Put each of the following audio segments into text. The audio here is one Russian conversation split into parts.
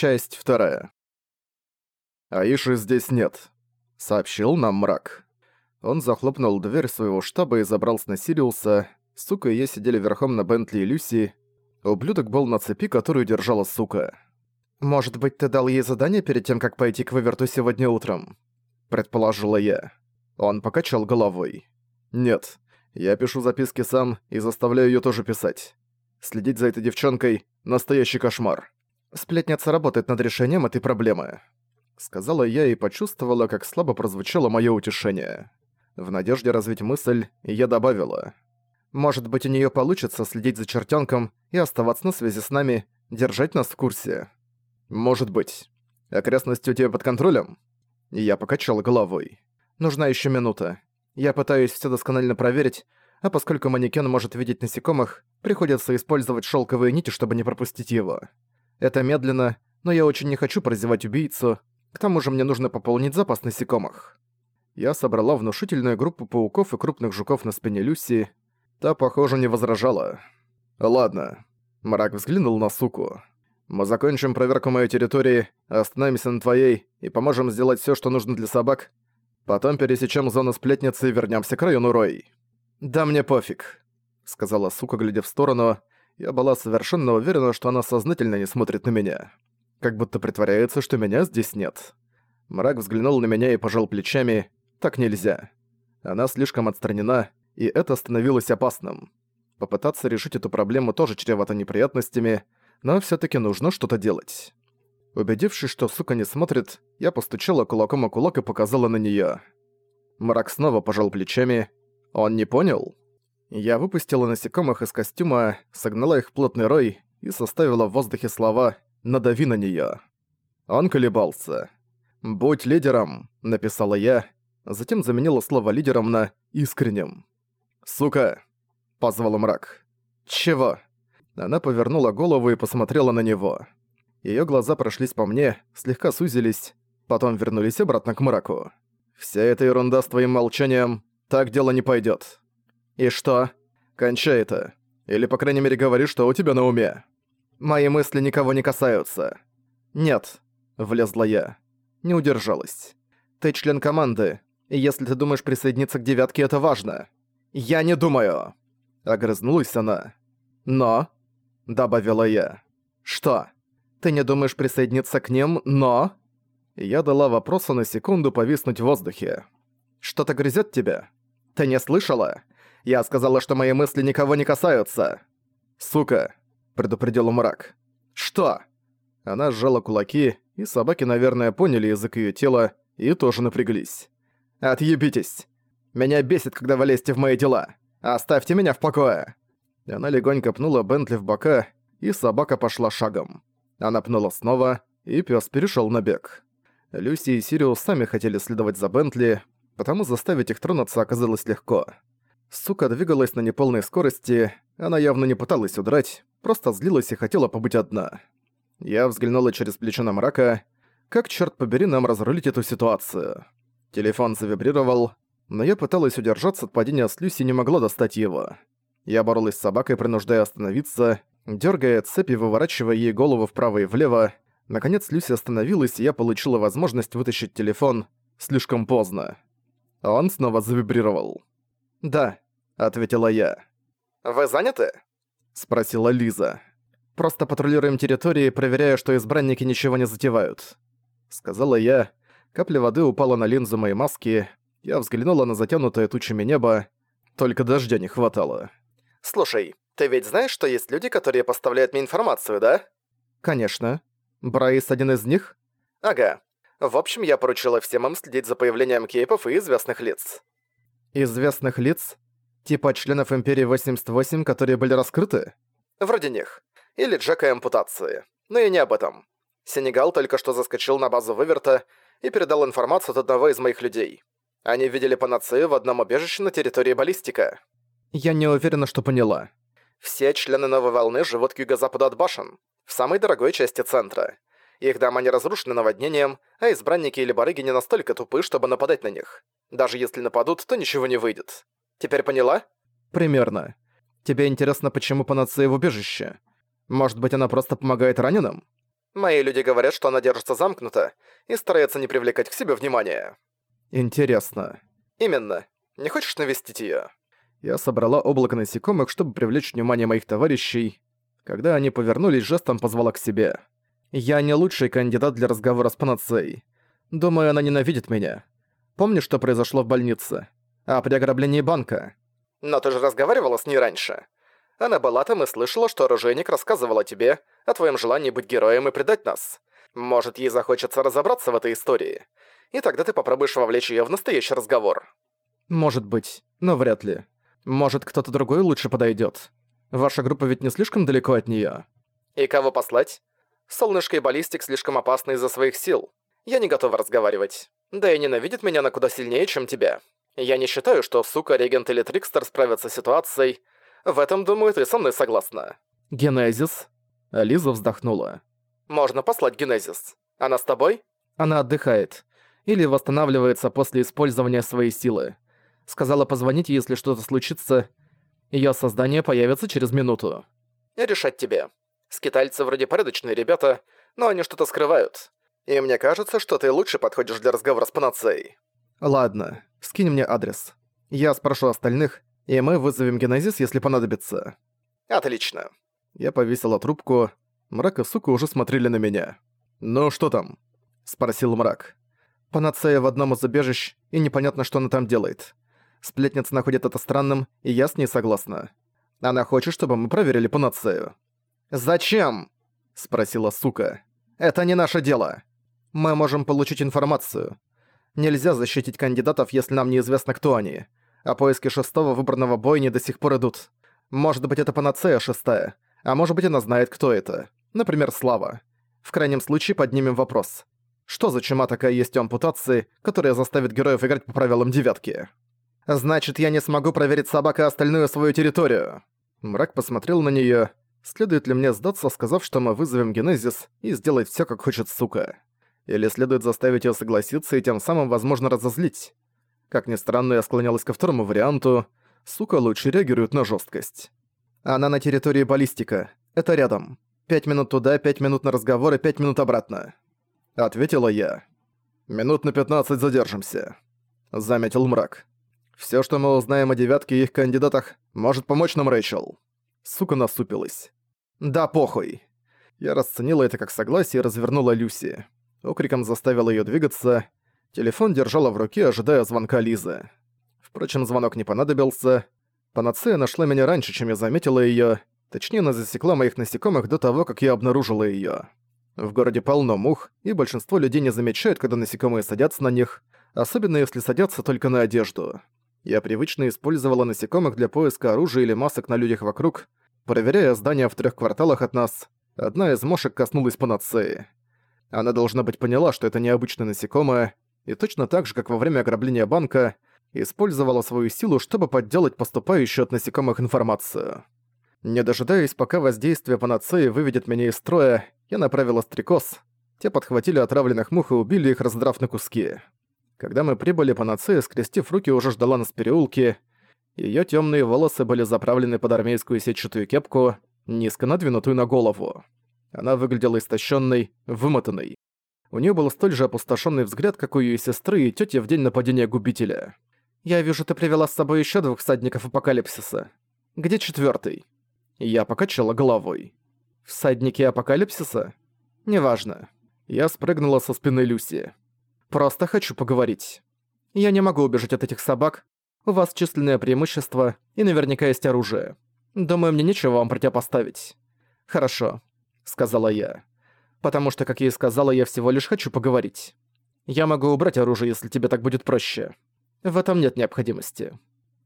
Часть вторая. «Аиши здесь нет», — сообщил нам мрак. Он захлопнул дверь своего штаба и забрался на Сириуса. Сука и я сидели верхом на Бентли и Люси. Ублюдок был на цепи, которую держала сука. «Может быть, ты дал ей задание перед тем, как пойти к выверту сегодня утром?» — предположила я. Он покачал головой. «Нет, я пишу записки сам и заставляю её тоже писать. Следить за этой девчонкой — настоящий кошмар». Сплетница работает над решением этой проблемы», — сказала я и почувствовала, как слабо прозвучало моё утешение. В надежде развить мысль, я добавила. «Может быть, у неё получится следить за чертёнком и оставаться на связи с нами, держать нас в курсе». «Может быть. Окрестности у тебя под контролем?» Я покачал головой. «Нужна ещё минута. Я пытаюсь всё досконально проверить, а поскольку манекен может видеть насекомых, приходится использовать шёлковые нити, чтобы не пропустить его». Это медленно, но я очень не хочу прозевать убийцу. К тому же мне нужно пополнить запас насекомых. Я собрала внушительную группу пауков и крупных жуков на спине Люси. Та, похоже, не возражала. «Ладно». Мрак взглянул на суку. «Мы закончим проверку моей территории, остановимся на твоей и поможем сделать всё, что нужно для собак. Потом пересечем зону сплетницы и вернёмся к району Рой». «Да мне пофиг», — сказала сука, глядя в сторону, я была совершенно уверена, что она сознательно не смотрит на меня. Как будто притворяется, что меня здесь нет. Мрак взглянул на меня и пожал плечами. Так нельзя. Она слишком отстранена, и это становилось опасным. Попытаться решить эту проблему тоже чревато неприятностями, но всё таки нужно что-то делать. Убедившись, что сука не смотрит, я постучала кулаком о кулак и показала на неё. Мрак снова пожал плечами. Он не понял? Я выпустила насекомых из костюма, согнала их в плотный рой и составила в воздухе слова «надави на неё». Он колебался. «Будь лидером», — написала я, затем заменила слово «лидером» на «искренним». «Сука!» — позвал мрак. «Чего?» Она повернула голову и посмотрела на него. Её глаза прошлись по мне, слегка сузились, потом вернулись обратно к мраку. «Вся эта ерунда с твоим молчанием, так дело не пойдёт. «И что?» «Кончай это. Или, по крайней мере, говори, что у тебя на уме». «Мои мысли никого не касаются». «Нет», — влезла я. Не удержалась. «Ты член команды, и если ты думаешь присоединиться к девятке, это важно». «Я не думаю!» Огрызнулась она. «Но?» — добавила я. «Что? Ты не думаешь присоединиться к ним, но...» Я дала вопросу на секунду повиснуть в воздухе. «Что-то грызет тебя? Ты не слышала? Я сказала, что мои мысли никого не касаются. Сука, предупредил мрак. Что? Она сжала кулаки, и собаки, наверное, поняли язык её тела и тоже напряглись. Отъебитесь. Меня бесит, когда вы лезете в мои дела. Оставьте меня в покое. Она легонько пнула Бентли в бока, и собака пошла шагом. Она пнула снова, и пес перешел на бег. Люси и Сириус сами хотели следовать за Бентли, потому заставить их тронуться оказалось легко. Сука двигалась на неполной скорости, она явно не пыталась удрать, просто злилась и хотела побыть одна. Я взглянула через плечо на мрака. Как, черт побери, нам разрулить эту ситуацию? Телефон завибрировал, но я пыталась удержаться от падения с Люси и не могла достать его. Я боролась с собакой, принуждая остановиться, дергая цепи, выворачивая ей голову вправо и влево. Наконец Люси остановилась, и я получила возможность вытащить телефон слишком поздно. Он снова завибрировал. «Да», — ответила я. «Вы заняты?» — спросила Лиза. «Просто патрулируем территории, проверяя, что избранники ничего не затевают», — сказала я. Капля воды упала на линзу моей маски. Я взглянула на затянутое тучами небо. Только дождя не хватало. «Слушай, ты ведь знаешь, что есть люди, которые поставляют мне информацию, да?» «Конечно. Брайс один из них?» «Ага. В общем, я поручила всем им следить за появлением кейпов и известных лиц известных лиц, типа членов Империи 88, которые были раскрыты? Вроде них. Или Джека ампутации. Но и не об этом. Сенегал только что заскочил на базу Выверта и передал информацию от одного из моих людей. Они видели панацею в одном убежище на территории баллистика. Я не уверена, что поняла. Все члены новой волны живут к юго-западу от башен, в самой дорогой части центра. Их дома не разрушены наводнением, а избранники или барыги не настолько тупы, чтобы нападать на них. Даже если нападут, то ничего не выйдет. Теперь поняла? Примерно. Тебе интересно, почему панацея в убежище? Может быть, она просто помогает раненым? Мои люди говорят, что она держится замкнуто и старается не привлекать к себе внимания. Интересно. Именно. Не хочешь навестить её? Я собрала облако насекомых, чтобы привлечь внимание моих товарищей. Когда они повернулись, жестом позвала к себе. Я не лучший кандидат для разговора с панацеей. Думаю, она ненавидит меня. Помнишь, что произошло в больнице? При ограблении банка? Но ты же разговаривала с ней раньше. Она была там и слышала, что оружейник рассказывал о тебе, о твоем желании быть героем и предать нас. Может, ей захочется разобраться в этой истории. И тогда ты попробуешь вовлечь её в настоящий разговор. Может быть, но вряд ли. Может, кто-то другой лучше подойдет. Ваша группа ведь не слишком далеко от нее. И кого послать? Солнышко и баллистик слишком опасны из-за своих сил. Я не готова разговаривать. Да и ненавидит меня на куда сильнее, чем тебя. Я не считаю, что сука, регент или трикстер справятся с ситуацией. В этом, думаю, ты со мной согласна. Генезис? Лиза вздохнула. Можно послать Генезис. Она с тобой? Она отдыхает. Или восстанавливается после использования своей силы. Сказала позвонить, если что-то случится. Её создание появится через минуту. Решать тебе. Скитальцы вроде порядочные ребята, но они что-то скрывают. И мне кажется, что ты лучше подходишь для разговора с панацеей. Ладно, скинь мне адрес. Я спрошу остальных, и мы вызовем генезис, если понадобится. Отлично. Я повесила трубку. Мрак и сука уже смотрели на меня. «Ну что там?» – спросил мрак. «Панацея в одном из убежищ, и непонятно, что она там делает. Сплетница находит это странным, и я с ней согласна. Она хочет, чтобы мы проверили панацею. «Зачем?» – спросила сука. «Это не наше дело. Мы можем получить информацию. Нельзя защитить кандидатов, если нам неизвестно, кто они. А поиски шестого выбранного бойни до сих пор идут. Может быть, это панацея шестая, а может быть, она знает, кто это. Например, Слава. В крайнем случае поднимем вопрос. Что за чума такая есть у ампутации, которая заставит героев играть по правилам девятки?» Значит, я не смогу проверить собака остальную свою территорию. Мрак посмотрел на неё. Следует ли мне сдаться, сказав, что мы вызовем Генезис и сделать всё, как хочет сука? Или следует заставить её согласиться и тем самым, возможно, разозлить? Как ни странно, я склонялась ко второму варианту. Сука лучше реагирует на жёсткость. Она на территории баллистика. Это рядом. Пять минут туда, пять минут на разговор и пять минут обратно. Ответила я. Минут на пятнадцать задержимся. Заметил мрак. Все, что мы узнаем о девятке и их кандидатах, может помочь нам Рэйчел». Сука насупилась. «Да похуй». Я расценила это как согласие и развернула Люси. Окриком заставила ее двигаться. Телефон держала в руке, ожидая звонка Лизы. Впрочем, звонок не понадобился. Панацея нашла меня раньше, чем я заметила ее. Точнее, она засекла моих насекомых до того, как я обнаружила ее. В городе полно мух, и большинство людей не замечают, когда насекомые садятся на них, особенно если садятся только на одежду. Я привычно использовала насекомых для поиска оружия или масок на людях вокруг, проверяя здания в трех кварталах от нас. Одна из мошек коснулась панацеи. Она, должна быть, поняла, что это необычное насекомое, и точно так же, как во время ограбления банка, использовала свою силу, чтобы подделать поступающую от насекомых информацию. Не дожидаясь, пока воздействие панацеи выведет меня из строя, я направила стрекоз. Те подхватили отравленных мух и убили их, раздрав на куски. Когда мы прибыли, панацея, скрестив руки, уже ждала нас в переулке. Её тёмные волосы были заправлены под армейскую сетчатую кепку, низко надвинутую на голову. Она выглядела истощенной, вымотанной. У неё был столь же опустошенный взгляд, как у её сестры и тёти в день нападения губителя. «Я вижу, ты привела с собой ещё двух всадников апокалипсиса. Где четвёртый?» Я покачала головой. «Всадники апокалипсиса? Неважно». Я спрыгнула со спины Люси. Просто хочу поговорить. Я не могу убежать от этих собак. У вас численное преимущество, и наверняка есть оружие. Думаю, мне нечего вам противопоставить. Хорошо, сказала я. Потому что, как я и сказала, я всего лишь хочу поговорить. Я могу убрать оружие, если тебе так будет проще. В этом нет необходимости.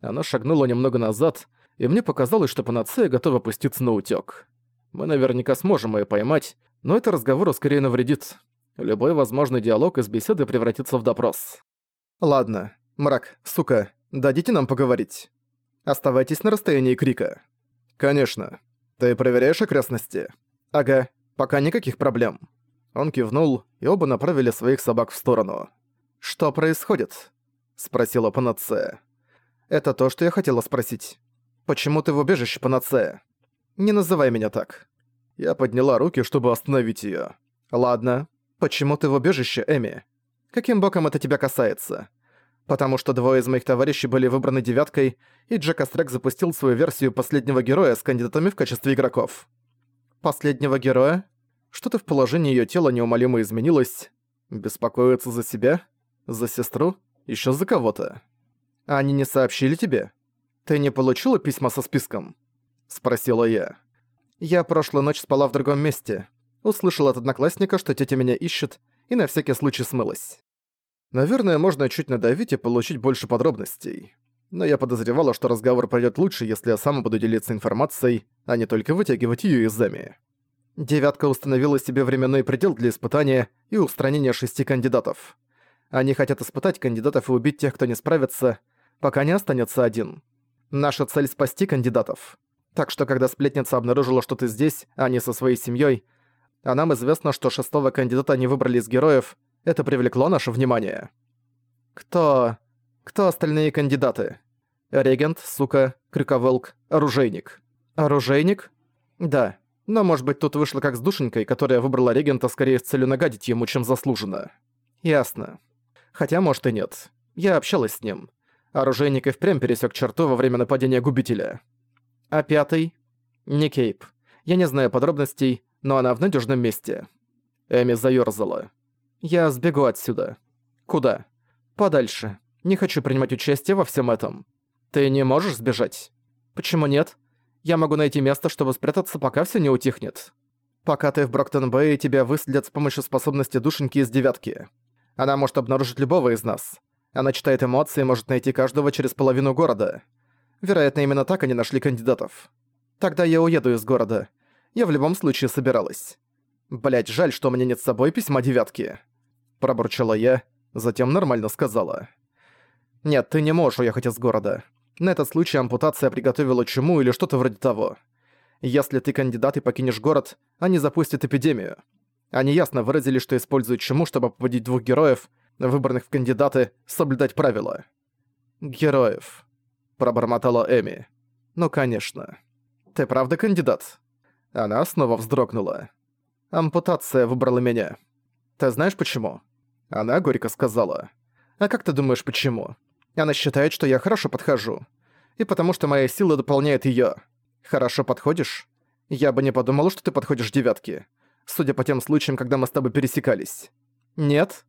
Она шагнула немного назад, и мне показалось, что панацея готова пуститься на утёк. Мы наверняка сможем её поймать, но это разговору скорее навредит. Любой возможный диалог из беседы превратится в допрос. «Ладно, мрак, сука, дадите нам поговорить. Оставайтесь на расстоянии крика». «Конечно. Ты проверяешь окрестности?» «Ага, пока никаких проблем». Он кивнул, и оба направили своих собак в сторону. «Что происходит?» — спросила Панацея. «Это то, что я хотела спросить. Почему ты в убежище, Панацея?» «Не называй меня так». Я подняла руки, чтобы остановить её. Ладно. Почему ты в убежище, Эми? Каким боком это тебя касается? Потому что двое из моих товарищей были выбраны девяткой, и Джек Астрек запустил свою версию последнего героя с кандидатами в качестве игроков. Последнего героя? Что-то в положении её тела неумолимо изменилось. Беспокоиться за себя? За сестру? Ещё за кого-то? Они не сообщили тебе? Ты не получила письма со списком? Спросила я. Я прошлую ночь спала в другом месте. Услышала от одноклассника, что тетя меня ищет, и на всякий случай смылась. Наверное, можно чуть надавить и получить больше подробностей. Но я подозревала, что разговор пройдет лучше, если я сам буду делиться информацией, а не только вытягивать ее из зами. Девятка установила себе временной предел для испытания и устранения шести кандидатов. Они хотят испытать кандидатов и убить тех, кто не справится, пока не останется один. Наша цель — спасти кандидатов. Так что, когда сплетница обнаружила, что ты здесь, а не со своей семьей, а нам известно, что шестого кандидата они выбрали из героев, это привлекло наше внимание. Кто... кто остальные кандидаты? Регент, сука, крюковолк, оружейник. Оружейник? Да. Но, может быть, тут вышло как с душенькой, которая выбрала регента скорее с целью нагадить ему, чем заслуженно. Ясно. Хотя, может и нет. Я общалась с ним. Оружейник и впрямь пересек черту во время нападения губителя. А пятый? Не Кейп. Я не знаю подробностей, но она в надежном месте. Эми заёрзала. Я сбегу отсюда. Куда? Подальше. Не хочу принимать участие во всем этом. Ты не можешь сбежать? Почему нет? Я могу найти место, чтобы спрятаться, пока все не утихнет. Пока ты в Броктон-Бэй, тебя выследят с помощью способности душеньки из девятки. Она может обнаружить любого из нас. Она читает эмоции и может найти каждого через половину города. Вероятно, именно так они нашли кандидатов. Тогда я уеду из города. Я в любом случае собиралась. Блять, жаль, что у меня нет с собой письма девятки. Пробурчала я, затем нормально сказала. Нет, ты не можешь уехать из города. На этот случай ампутация приготовила чуму или что-то вроде того. Если ты кандидат и покинешь город, они запустят эпидемию. Они ясно выразили, что используют чуму, чтобы побудить двух героев, выбранных в кандидаты, соблюдать правила. Героев пробормотала Эми. «Ну, конечно. Ты правда кандидат?» Она снова вздрогнула. «Ампутация выбрала меня. Ты знаешь почему?» Она горько сказала. «А как ты думаешь, почему?» Она считает, что я хорошо подхожу. И потому что моя сила дополняет её. Хорошо подходишь? Я бы не подумала, что ты подходишь девятке. Судя по тем случаям, когда мы с тобой пересекались. Нет?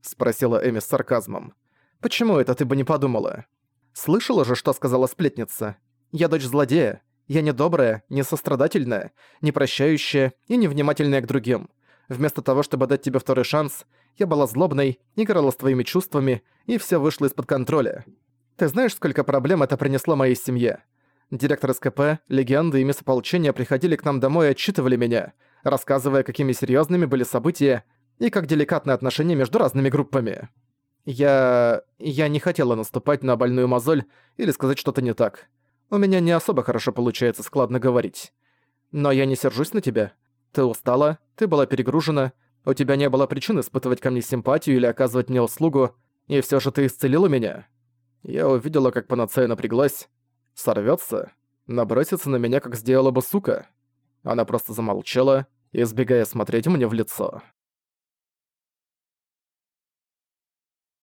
Спросила Эми с сарказмом. Почему это ты бы не подумала? Слышала же, что сказала сплетница. Я дочь злодея. Я недобрая, несострадательная, непрощающая и невнимательная к другим. Вместо того, чтобы дать тебе второй шанс, я была злобной, играла с твоими чувствами, и все вышло из-под контроля. Ты знаешь, сколько проблем это принесло моей семье? Директор СКП, легенды и мисс ополчения приходили к нам домой и отчитывали меня, рассказывая, какими серьезными были события и как деликатны отношения между разными группами. Я... я не хотела наступать на больную мозоль или сказать что-то не так. У меня не особо хорошо получается складно говорить. Но я не сержусь на тебя. Ты устала, ты была перегружена, у тебя не было причин испытывать ко мне симпатию или оказывать мне услугу, и все же ты исцелила меня. Я увидела, как панацея напряглась. Сорвется, Набросится на меня, как сделала бы сука. Она просто замолчала, избегая смотреть мне в лицо.